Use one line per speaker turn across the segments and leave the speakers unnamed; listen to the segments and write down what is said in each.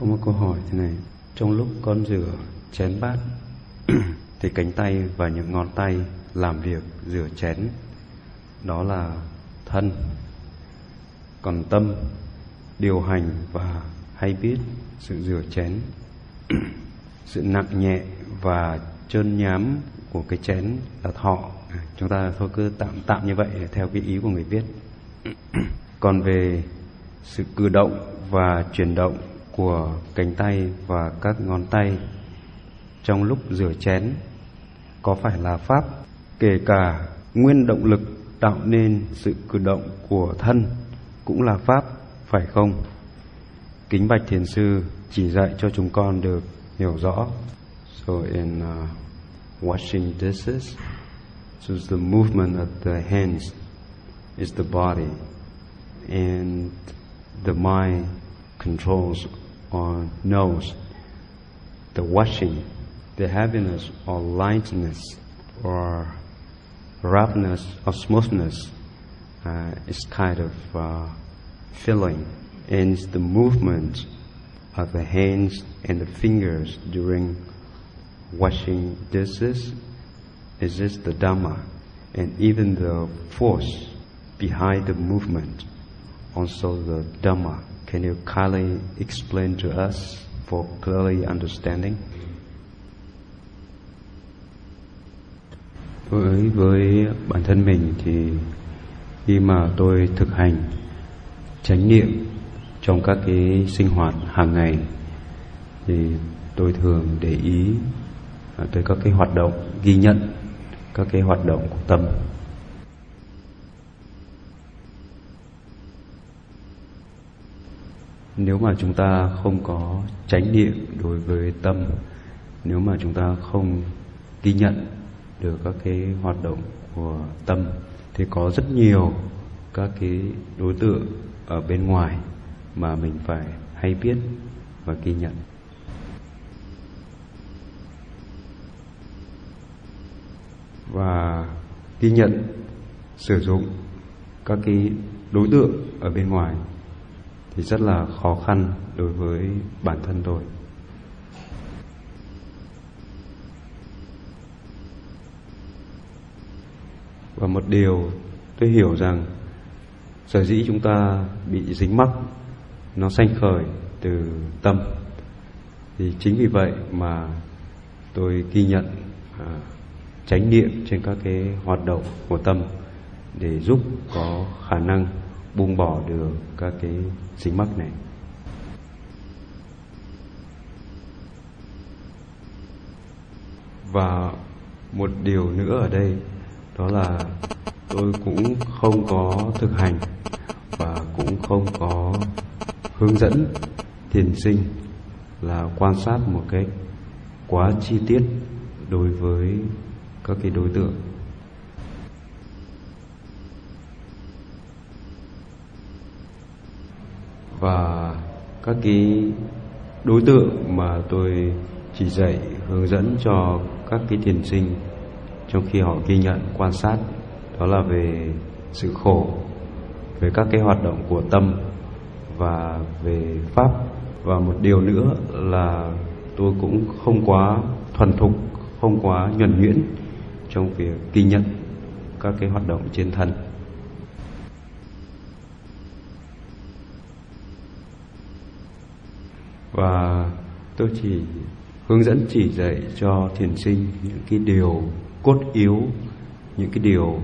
Có một câu hỏi thế này. Trong lúc con rửa, chén bát, Thì cánh tay và những ngón tay làm việc rửa chén, Đó là thân. Còn tâm, điều hành và hay biết sự rửa chén, Sự nặng nhẹ và trơn nhám của cái chén là thọ. Chúng ta thôi cứ tạm tạm như vậy theo cái ý của người viết. Còn về sự cử động và chuyển động của cánh tay và các ngón tay trong lúc rửa chén có phải là pháp? Kể cả nguyên động lực tạo nên sự cử động của thân cũng là pháp phải không? Kính bạch thiền sư chỉ dạy cho chúng con được hiểu rõ. So in uh, washing dishes so the movement of the hands is the body and the mind controls or nose, the washing, the heaviness or lightness or roughness or smoothness uh, is kind of uh, feeling. And the movement of the hands and the fingers during washing. Dishes is just the Dhamma. And even the force behind the movement also the Dhamma. Can you kindly explain to us for clearly understanding? Với với bản thân mình thì khi mà tôi thực hành chánh niệm trong các cái sinh hoạt hàng ngày thì tôi thường để ý à, tới các cái hoạt động ghi nhận, các cái hoạt động của tâm nếu mà chúng ta không có chánh niệm đối với tâm, nếu mà chúng ta không ghi nhận được các cái hoạt động của tâm, thì có rất nhiều các cái đối tượng ở bên ngoài mà mình phải hay biết và ghi nhận. Và ghi nhận sử dụng các cái đối tượng ở bên ngoài thì rất là khó khăn đối với bản thân tôi. Và một điều tôi hiểu rằng sở dĩ chúng ta bị dính mắc nó sanh khởi từ tâm. Thì chính vì vậy mà tôi ghi nhận à, chánh niệm trên các cái hoạt động của tâm để giúp có khả năng buông bỏ được các cái dính mắc này. Và một điều nữa ở đây, đó là tôi cũng không có thực hành và cũng không có hướng dẫn thiền sinh là quan sát một cách quá chi tiết đối với các cái đối tượng. Và các cái đối tượng mà tôi chỉ dạy, hướng dẫn cho các cái thiền sinh trong khi họ ghi nhận, quan sát, đó là về sự khổ, về các cái hoạt động của tâm và về pháp. Và một điều nữa là tôi cũng không quá thuần thục, không quá nhuần nhuyễn trong việc ghi nhận các cái hoạt động trên thân. Và tôi chỉ hướng dẫn chỉ dạy cho thiền sinh những cái điều cốt yếu, những cái điều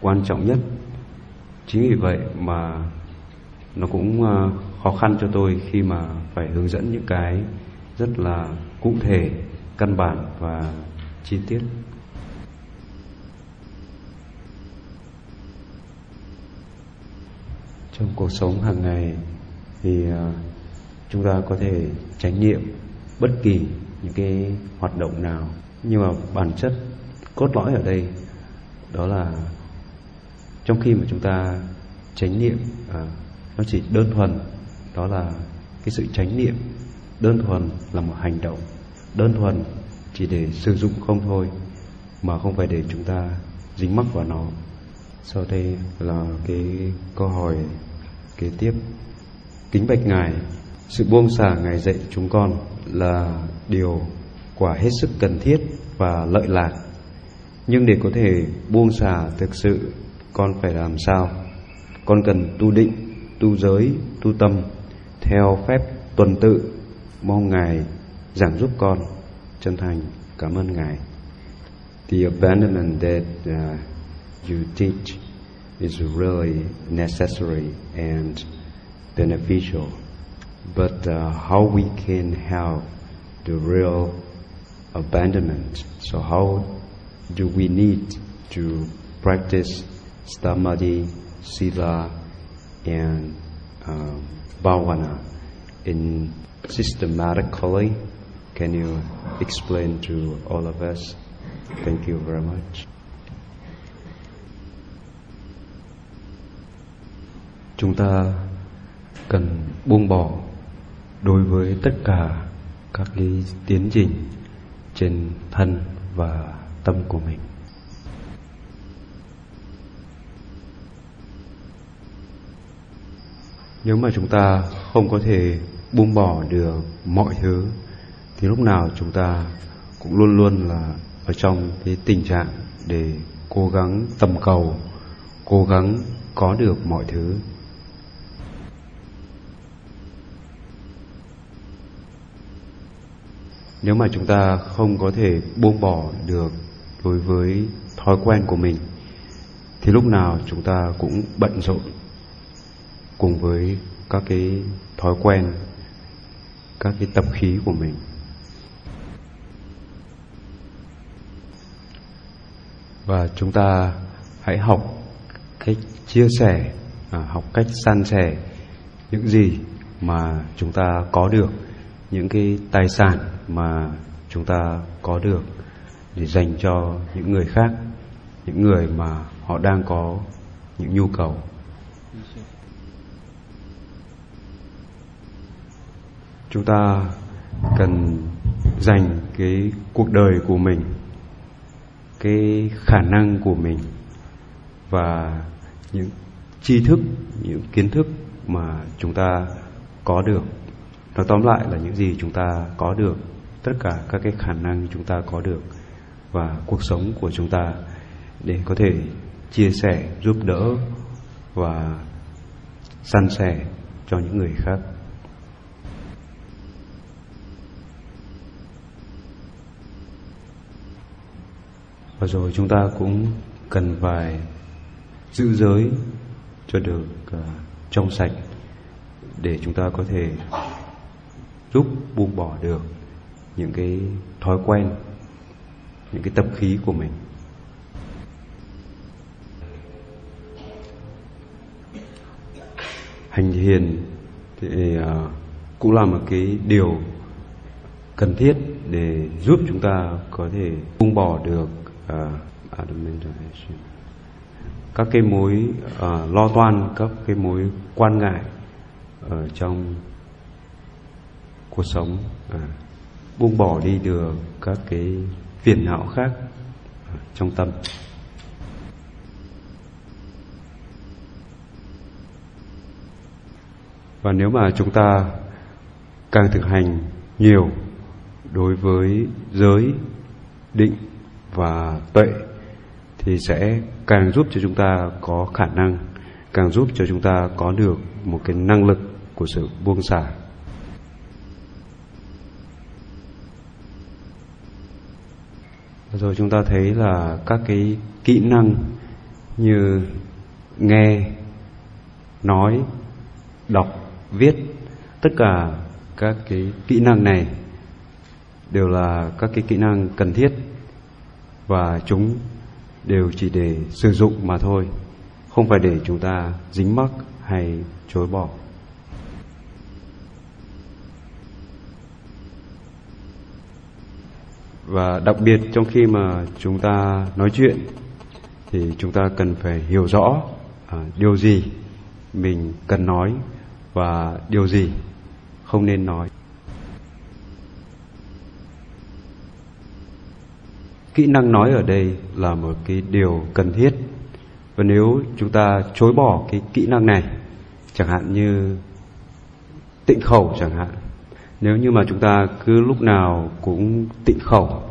quan trọng nhất. Chính vì vậy mà nó cũng à, khó khăn cho tôi khi mà phải hướng dẫn những cái rất là cụ thể, căn bản và chi tiết. Trong cuộc sống hàng ngày thì à, chúng ta có thể tránh niệm bất kỳ những cái hoạt động nào. Nhưng mà bản chất cốt lõi ở đây đó là trong khi mà chúng ta tránh niệm à, nó chỉ đơn thuần đó là cái sự tránh niệm đơn thuần là một hành động đơn thuần chỉ để sử dụng không thôi mà không phải để chúng ta dính mắc vào nó. Sau đây là cái câu hỏi kế tiếp. Kính bạch ngài sự buông xả ngài dạy chúng con là điều quả hết sức cần thiết và lợi lạc. Nhưng để có thể buông xả thực sự con phải làm sao? Con cần tu định tu giới tu tâm theo phép tuần tự. Mong ngài giảng giúp con. Chân thành cảm ơn ngài. The abandonment that uh, you teach is really necessary and beneficial. But uh, how we can have the real abandonment so how do we need to practice samadhi sila and um, bhavana in systematically. Can you explain to all of us? Thank you very much. Chúng ta cần buông bỏ đối với tất cả các cái tiến trình trên thân và tâm của mình. Nếu mà chúng ta không có thể buông bỏ được mọi thứ, thì lúc nào chúng ta cũng luôn luôn là ở trong cái tình trạng để cố gắng tầm cầu, cố gắng có được mọi thứ nếu mà chúng ta không có thể buông bỏ được đối với thói quen của mình, thì lúc nào chúng ta cũng bận rộn cùng với các cái thói quen, các cái tập khí của mình. Và chúng ta hãy học cách chia sẻ à, học cách san sẻ những gì mà chúng ta có được những cái tài sản mà chúng ta có được để dành cho những người khác, những người mà họ đang có những nhu cầu. Chúng ta cần dành cái cuộc đời của mình, cái khả năng của mình và những tri thức, những kiến thức mà chúng ta có được nói tóm lại là những gì chúng ta có được tất cả các cái khả năng chúng ta có được và cuộc sống của chúng ta để có thể chia sẻ giúp đỡ và san sẻ cho những người khác. Và rồi chúng ta cũng cần phải giữ giới cho được uh, trong sạch để chúng ta có thể giúp buông bỏ được những cái thói quen những cái tập khí của mình. Hành thiền thì à, cũng là một cái điều cần thiết để giúp chúng ta có thể buông bỏ được à, à, các cái mối uh, lo toan các cái mối quan ngại ở trong cuộc sống à, buông bỏ đi được các cái phiền não khác à, trong tâm. Và nếu mà chúng ta càng thực hành nhiều đối với giới định và tuệ thì sẽ càng giúp cho chúng ta có khả năng càng giúp cho chúng ta có được một cái năng lực của sự buông xả. Rồi chúng ta thấy là các cái kỹ năng như nghe, nói, đọc, viết, tất cả các cái kỹ năng này đều là các cái kỹ năng cần thiết và chúng đều chỉ để sử dụng mà thôi, không phải để chúng ta dính mắc hay chối bỏ. Và đặc biệt trong khi mà chúng ta nói chuyện thì chúng ta cần phải hiểu rõ à, điều gì mình cần nói và điều gì không nên nói. Kỹ năng nói ở đây là một cái điều cần thiết. Và nếu chúng ta chối bỏ cái kỹ năng này chẳng hạn như tịnh khẩu chẳng hạn nếu như mà chúng ta cứ lúc nào cũng tịnh khẩu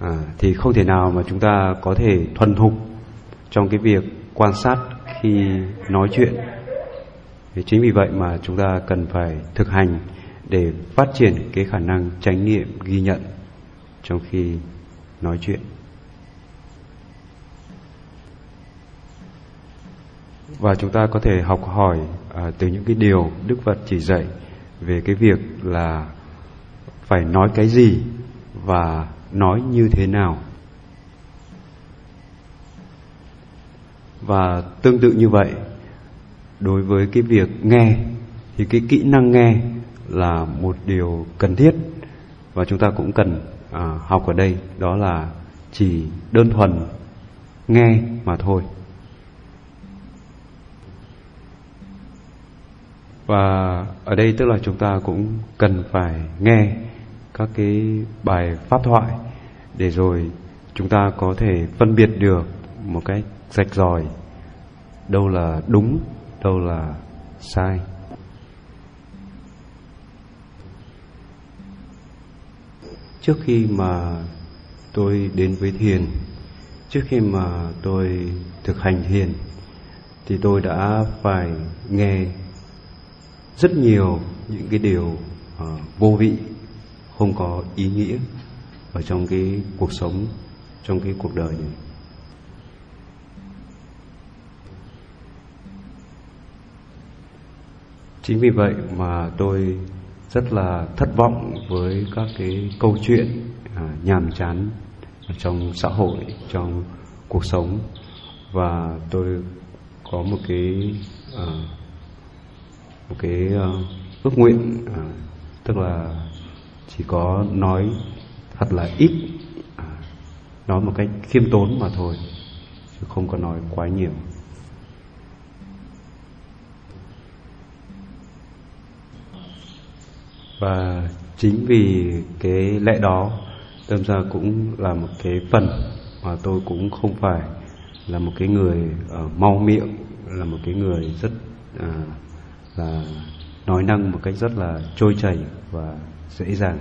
à, thì không thể nào mà chúng ta có thể thuần thục trong cái việc quan sát khi nói chuyện. Thì chính vì vậy mà chúng ta cần phải thực hành để phát triển cái khả năng chánh niệm ghi nhận trong khi nói chuyện. Và chúng ta có thể học hỏi à, từ những cái điều đức phật chỉ dạy về cái việc là phải nói cái gì và nói như thế nào. Và tương tự như vậy đối với cái việc nghe thì cái kỹ năng nghe là một điều cần thiết và chúng ta cũng cần à, học ở đây đó là chỉ đơn thuần nghe mà thôi. Và ở đây tức là chúng ta cũng cần phải nghe các cái bài pháp thoại để rồi chúng ta có thể phân biệt được một cách rạch ròi đâu là đúng, đâu là sai. Trước khi mà tôi đến với thiền, trước khi mà tôi thực hành thiền, thì tôi đã phải nghe rất nhiều những cái điều uh, vô vị không có ý nghĩa ở trong cái cuộc sống trong cái cuộc đời này. Chính vì vậy mà tôi rất là thất vọng với các cái câu chuyện à, nhàm chán trong xã hội trong cuộc sống. Và tôi có một cái à, một cái ờ, ước nguyện à, tức là chỉ có nói thật là ít à, nói một cách khiêm tốn mà thôi chứ không có nói quá nhiều. Và chính vì cái lẽ đó đâm ra cũng là một cái phần mà tôi cũng không phải là một cái người uh, mau miệng là một cái người rất uh, là nói năng một cách rất là trôi chảy và dễ dàng.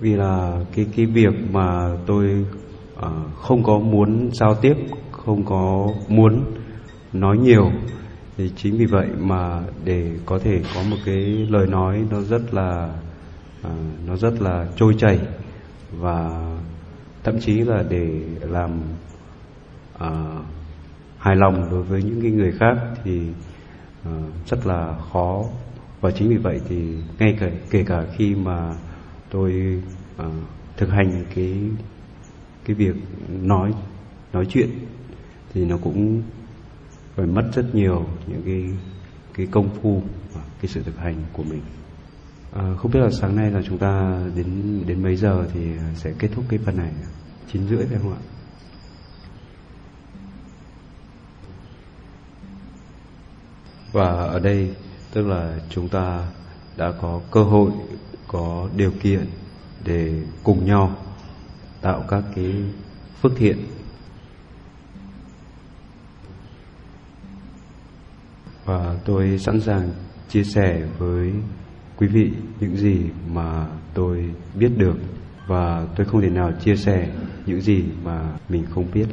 Vì là cái cái việc mà tôi uh, không có muốn giao tiếp không có muốn nói nhiều thì chính vì vậy mà để có thể có một cái lời nói nó rất là uh, nó rất là trôi chảy và thậm chí là để làm uh, hài lòng đối với những cái người khác thì uh, rất là khó. Và chính vì vậy thì ngay cả kể cả khi mà tôi uh, thực hành cái cái việc nói nói chuyện thì nó cũng phải mất rất nhiều những cái cái công phu và cái sự thực hành của mình. À, không biết là sáng nay là chúng ta đến đến mấy giờ thì sẽ kết thúc cái phần này chín rưỡi phải không ạ? Và ở đây, tức là chúng ta đã có cơ hội, có điều kiện để cùng nhau tạo các cái phước thiện. Và tôi sẵn sàng chia sẻ với quý vị những gì mà tôi biết được. Và tôi không thể nào chia sẻ những gì mà mình không biết.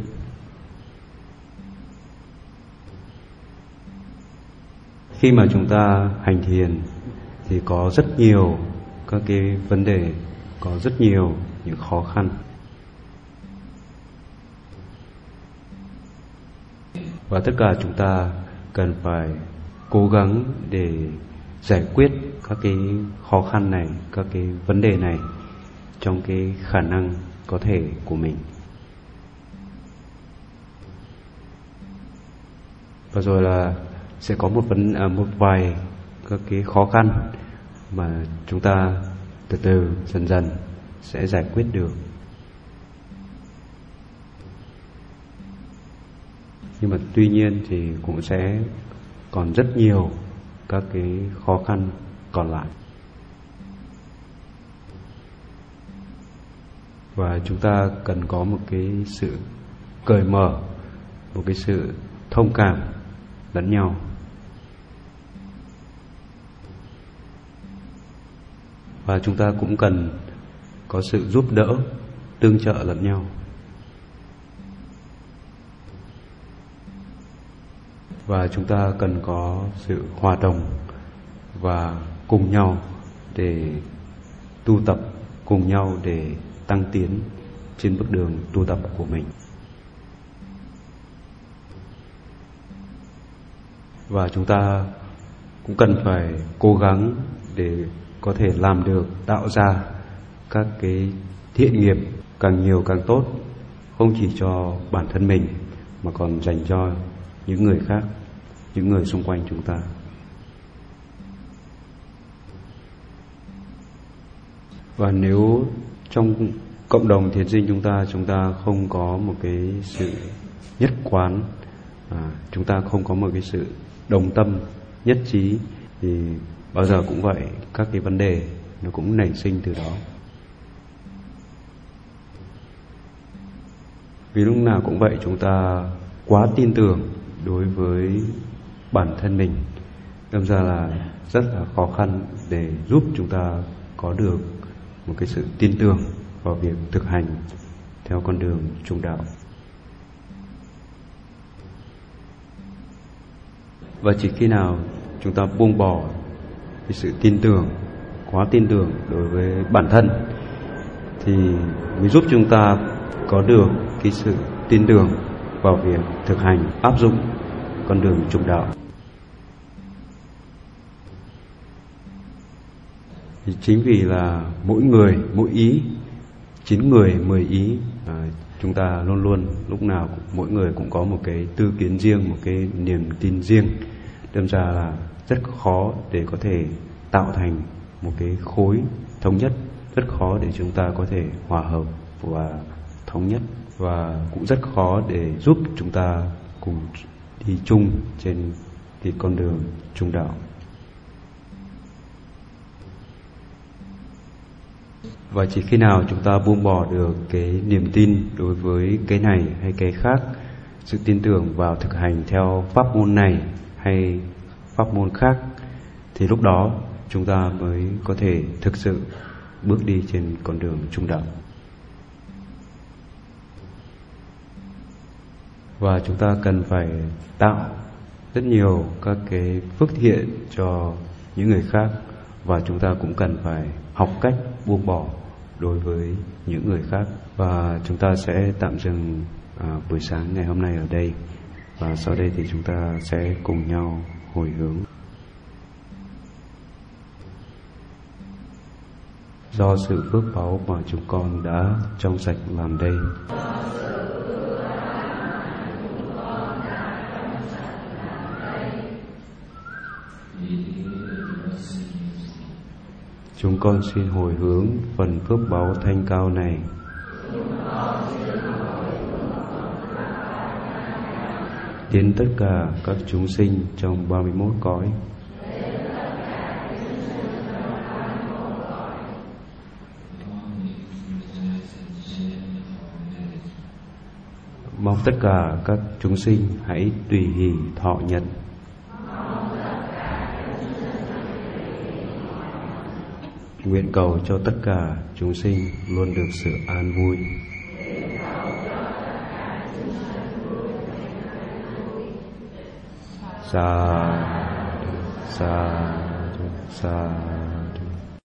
Khi mà chúng ta hành thiền thì có rất nhiều các cái vấn đề, có rất nhiều những khó khăn. Và tất cả chúng ta cần phải cố gắng để giải quyết các cái khó khăn này, các cái vấn đề này trong cái khả năng có thể của mình. Và rồi là sẽ có một vấn à, một vài các cái khó khăn mà chúng ta từ từ dần dần sẽ giải quyết được. Nhưng mà tuy nhiên thì cũng sẽ còn rất nhiều các cái khó khăn còn lại. Và chúng ta cần có một cái sự cởi mở một cái sự thông cảm lẫn nhau. Và chúng ta cũng cần có sự giúp đỡ, tương trợ lẫn nhau. Và chúng ta cần có sự hòa đồng và cùng nhau để tu tập, cùng nhau để tăng tiến trên bước đường tu tập của mình. Và chúng ta cũng cần phải cố gắng để có thể làm được tạo ra các cái thiện nghiệp càng nhiều càng tốt không chỉ cho bản thân mình mà còn dành cho những người khác những người xung quanh chúng ta. Và nếu trong cộng đồng thiền sinh chúng ta chúng ta không có một cái sự nhất quán à, chúng ta không có một cái sự đồng tâm nhất trí thì bao giờ cũng vậy, các cái vấn đề nó cũng nảy sinh từ đó. Vì lúc nào cũng vậy, chúng ta quá tin tưởng đối với bản thân mình. Đâm ra là rất là khó khăn để giúp chúng ta có được một cái sự tin tưởng vào việc thực hành theo con đường trung đạo. Và chỉ khi nào chúng ta buông bỏ cái sự tin tưởng quá tin tưởng đối với bản thân thì mới giúp chúng ta có được cái sự tin tưởng vào việc thực hành áp dụng con đường trung đạo. Thì chính vì là mỗi người mỗi ý chín người mười ý à, chúng ta luôn luôn lúc nào mỗi người cũng có một cái tư kiến riêng một cái niềm tin riêng đâm ra là rất khó để có thể tạo thành một cái khối thống nhất, rất khó để chúng ta có thể hòa hợp và thống nhất. Và cũng rất khó để giúp chúng ta cùng đi chung trên cái con đường trung đạo. Và chỉ khi nào chúng ta buông bỏ được cái niềm tin đối với cái này hay cái khác, sự tin tưởng vào thực hành theo pháp môn này hay pháp môn khác thì lúc đó chúng ta mới có thể thực sự bước đi trên con đường trung đạo. Và chúng ta cần phải tạo rất nhiều các cái phước thiện cho những người khác và chúng ta cũng cần phải học cách buông bỏ đối với những người khác. Và chúng ta sẽ tạm dừng à, buổi sáng ngày hôm nay ở đây. Và sau đây thì chúng ta sẽ cùng nhau hồi hướng. Do sự phước báu mà chúng con đã trong sạch làm đây. Chúng con xin hồi hướng phần phước báu thanh cao này. Đến tất cả các chúng sinh trong 31 cõi. Mong tất cả các chúng sinh hãy tùy hỷ thọ nhận Nguyện cầu cho tất cả chúng sinh luôn được sự an vui. sadhu.